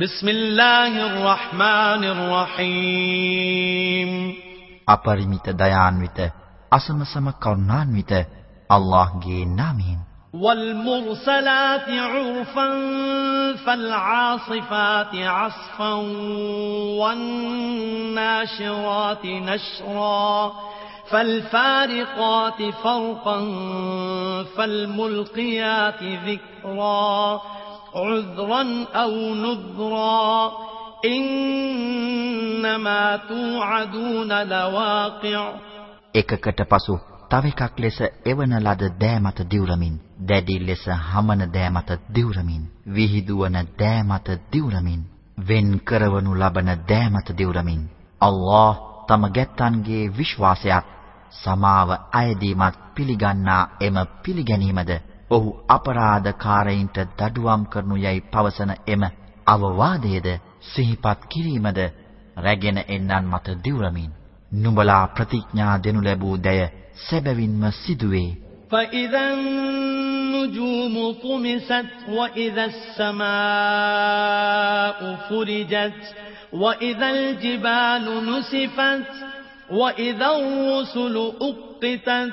بسم الله الرحمن الرحيم අපරිමිත දයාන්විත අසමසම කරුණාන්විත අල්ලාහ්ගේ නාමයෙන් والمرسلات عرفا فالعاصفات عصفا والناشرات نشرا فالفارقات فرقا فالملقيات ذكرا عذرا أو نذرا إنما توعدون لواقع එකකට පසු තව එකක් ලෙස එවන ලද දෑ මත දිවුරමින් දැඩි ලෙස හමන දෑ මත දිවුරමින් විහිදුවන දෑ මත දිවුරමින් වෙන් කරවනු ලබන දෑ මත දිවුරමින් අල්ලාහ් තම ගැත්තන්ගේ විශ්වාසයත් සමාව අයදීමත් පිළිගන්නා එම පිළිගැනීමද ඔහු අපරාධකාරයින්ට දඩුවම් කරනු යයි පවසන එම අවවාදයේද සිහිපත් කිරීමද රැගෙන එන්නන් මත දිවුරමින් නුඹලා ප්‍රතිඥා දෙනු ලැබූ දය සැබවින්ම සිදුවේ فإذا النجوم طمست وإذا السماء فرجت وإذا الجبال نسفت وإذا الرسل أقتت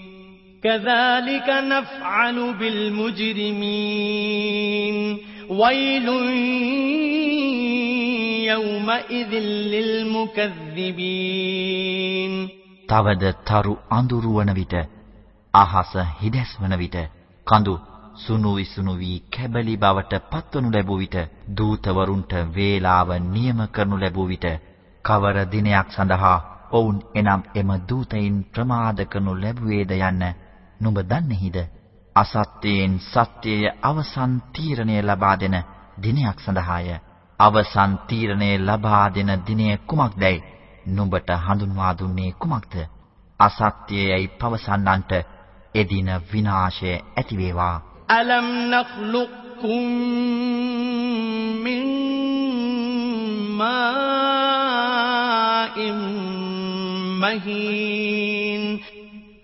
كذلك نفعل بالمجرمين ويل يومئذ للمكذبين තවද තරු අඳුරු වන විට අහස හිදැස් වන විට කඳු සුණු විසුණු වී කැබලි බවට පත්වනු ලැබුව විට දූතවරුන්ට වේලාව නියම කරනු ලැබුව විට කවර දිනයක් සඳහා ඔවුන් එනම් එම දූතයින් ප්‍රමාද කරනු ලැබුවේද යන්න නුඹ දන්නේහිද? අසත්‍යයෙන් සත්‍යයේ අවසන් තීරණය ලබා දෙන දිනයක් සඳහාය. අවසන් තීරණය ලබා දෙන දිනය කුමක්දයි නුඹට හඳුන්වා දුන්නේ කුමක්ද? අසත්‍යයයි පවසන්නන්ට එදින විනාශය ඇති වේවා අලම් නඛ්ලුක්කුම් මින් මායිම් මහීන්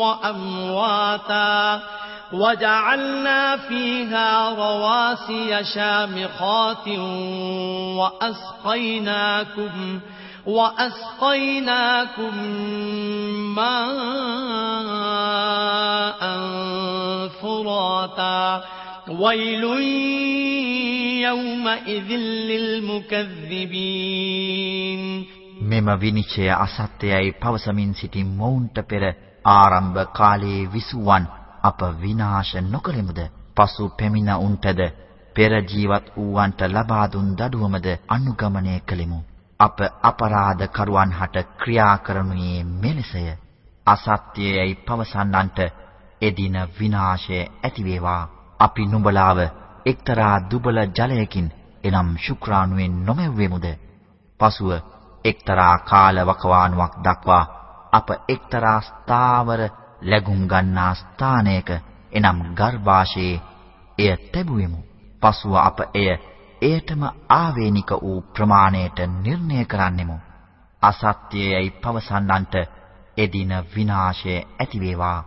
وأمواتا وجعلنا فيها رواسي شامخات وأسقيناكم وأسقيناكم ماء فراتا. ويل يومئذ للمكذبين. මෙම විනිශ්චය අසත්‍යයයි පවසමින් සිටි මොවුන්ට පෙර ආරම්භ කාලයේ විසුවන් අප විනාශ නොකළෙමුද? පසු පැමිණ උන්ටද පෙර ජීවත් වූවන්ට ලබා දුන් දඩුවමද අනුගමනය කළෙමු? අප අපරාධ කරුවන් හට ක්‍රියා කරනුයේ මෙලෙසය. අසත්‍යයයි පවසන්නන්ට එදින විනාශය ඇති වේවා අපි නුඹලාව එක්තරා දුබල ජලයකින් එනම් ශුක්‍රාණුවෙන් නොමැව්වෙමුද? පසුව එක්තරා කාල වකවානුවක් දක්වා අප එක්තරා ස්ථාවර ලැබුම් ගන්නා ස්ථානයක එනම් ගර්භාෂයේ එය තැබුවෙමු. පසුව අප එය එයටම ආවේනික වූ ප්‍රමාණයට නිර්ණය කරන්නෙමු. අසත්‍යයයි පවසන්නන්ට එදින විනාශය ඇති වේවා.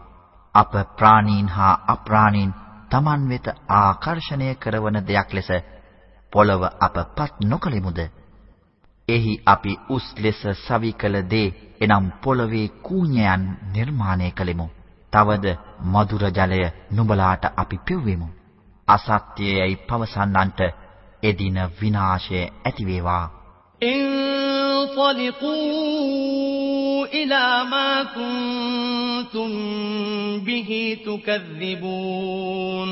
අප ප්‍රාණීන් හා අප්‍රාණීන් Taman වෙත ආකර්ෂණය කරන දෙයක් ලෙස පොළව අපපත් නොකලෙමුද? එහි අපි උස් ලෙස සවි කළ දේ එනම් පොළවේ කූඤ්‍යයන් නිර්මාණය කළෙමු. තවද මధుර ජලය නුඹලාට අපි පිව්වෙමු. අසත්‍යයයි පවසන්නන්ට එදින විනාශය ඇති වේවා. انطلقوا إلى ما كنتم به تكذبون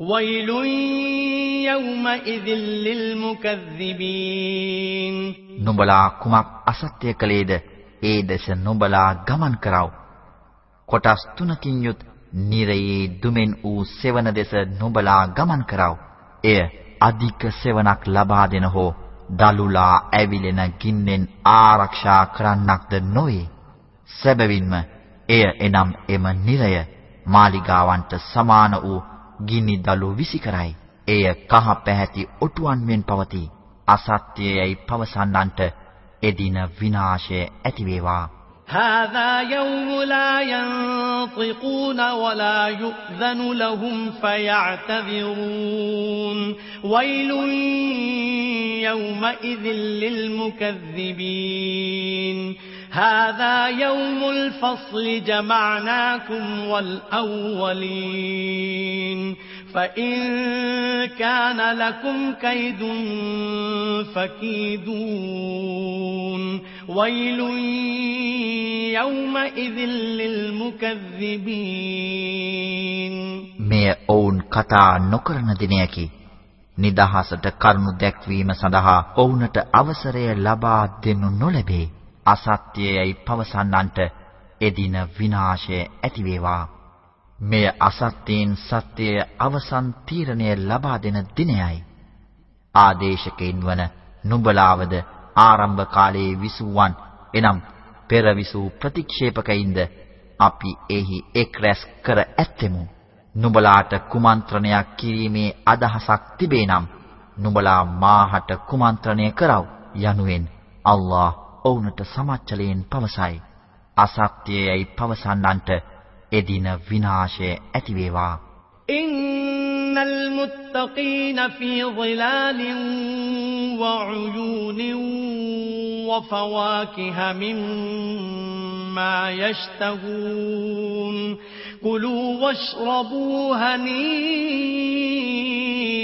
ويل يومئذ للمكذبين නුඹලා කුමක් අසත්‍ය කළේද ඒ දෙස නුඹලා ගමන් කරව කොටස් තුනකින් යුත් නිරයේ දුමෙන් වූ සෙවන දෙස නුඹලා ගමන් කරව එය අධික සෙවණක් ලබා දෙන හෝ දලුලා ඇවිලෙන ගින්නෙන් ආරක්ෂා කරන්නක්ද නොවේ සැබවින්ම එය එනම් එම නිරය මාලිගාවන්ට සමාන වූ ගිනි දළු විසි කරයි. එය කහ පැහැති ඔටුවන් මෙන් පවතී. අසත්‍යයයි පවසන්නන්ට එදින විනාශය ඇති වේවා. هذا يوم لا ينطقون ولا يؤذن لهم فيعتذرون ويل يومئذ للمكذبين هذا يوم الفصل جمعناكم والأولين فإن كان لكم كيد فكيدون ويل يومئذ للمكذبين මෙය ඔවුන් කතා නොකරන දිනයකි. නිදහසට කරුණු දැක්වීම සඳහා ඔවුන්ට අවසරය ලබා දෙනු නොලැබේ. අසත්‍යයයි පවසන්නන්ට එදින විනාශය ඇති වේවා. මෙය අසත්‍යයෙන් සත්‍යය අවසන් තීරණය ලබා දෙන දිනයයි. ආදේශකයින් වන නුඹලාවද ආරම්භ කාලයේ විසුවන් එනම් පෙර විසූ ප්‍රතික්ෂේපකයින්ද අපි එහි එක් රැස් කර ඇත්තෙමු. නුඹලාට කුමන්ත්‍රණයක් කිරීමේ අදහසක් තිබේ නම් නුඹලා මාහට කුමන්ත්‍රණය කරව යනුවෙන් අල්ලාහ් ඔවුන්ට සමච්චලයෙන් පවසයි. අසත්‍යයයි පවසන්නන්ට එදින විනාශය ඇති වේවා. إن المتقين في ظلال وعيون وفواكه مما يشتهون كلوا واشربوا هنيئا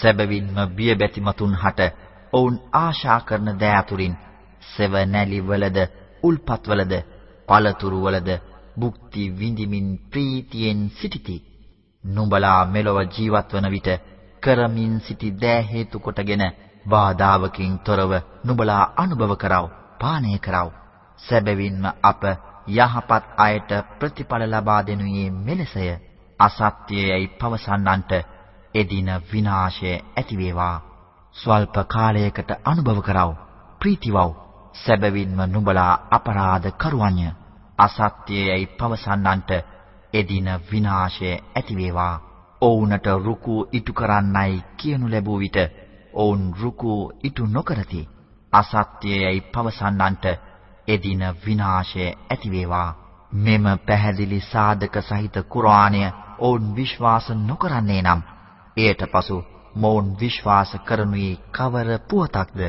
සැබවින්ම බියබැතිමතුන් හට ඔවුන් ආශා කරන දෑ අතුරින් සෙවණැලි වලද උල්පත්වලද පළතුරු වලද භුක්ති විඳිමින් ප්‍රීතියෙන් සිටිති. නුඹලා මෙලොව ජීවත් වන විට කරමින් සිටි දෑ හේතු කොටගෙන බාධාවකින් තොරව නුඹලා අනුභව කරව, පානය කරව. සැබවින්ම අප යහපත් අයට ප්‍රතිඵල ලබා දෙනුයේ මෙලෙසය. අසත්‍යයයි පවසන්නන්ට එදින විනාශය ඇති වේවා. ස්වල්ප කාලයකට අනුභව කරව, ප්‍රීතිවව්. සැබවින්ම නුඹලා අපරාධ කරුවන්ය. අසත්‍යයයි පවසන්නන්ට එදින විනාශය ඇති වේවා. ඔවුන්ට රුකු ඉටු කරන්නයි කියනු ලැබුව විට ඔවුන් රුකු ඉටු නොකරති. අසත්‍යයයි පවසන්නන්ට එදින විනාශය ඇති වේවා. මෙම පැහැදිලි සාධක සහිත කුර්ආනය ඔවුන් විශ්වාස නොකරන්නේ නම් එයට පසු මොවුන් විශ්වාස කරනුයේ කවර පුවතක්ද?